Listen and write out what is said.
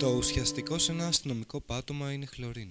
Το ουσιαστικό σε ένα αστυνομικό πάτωμα είναι χλωρίνη.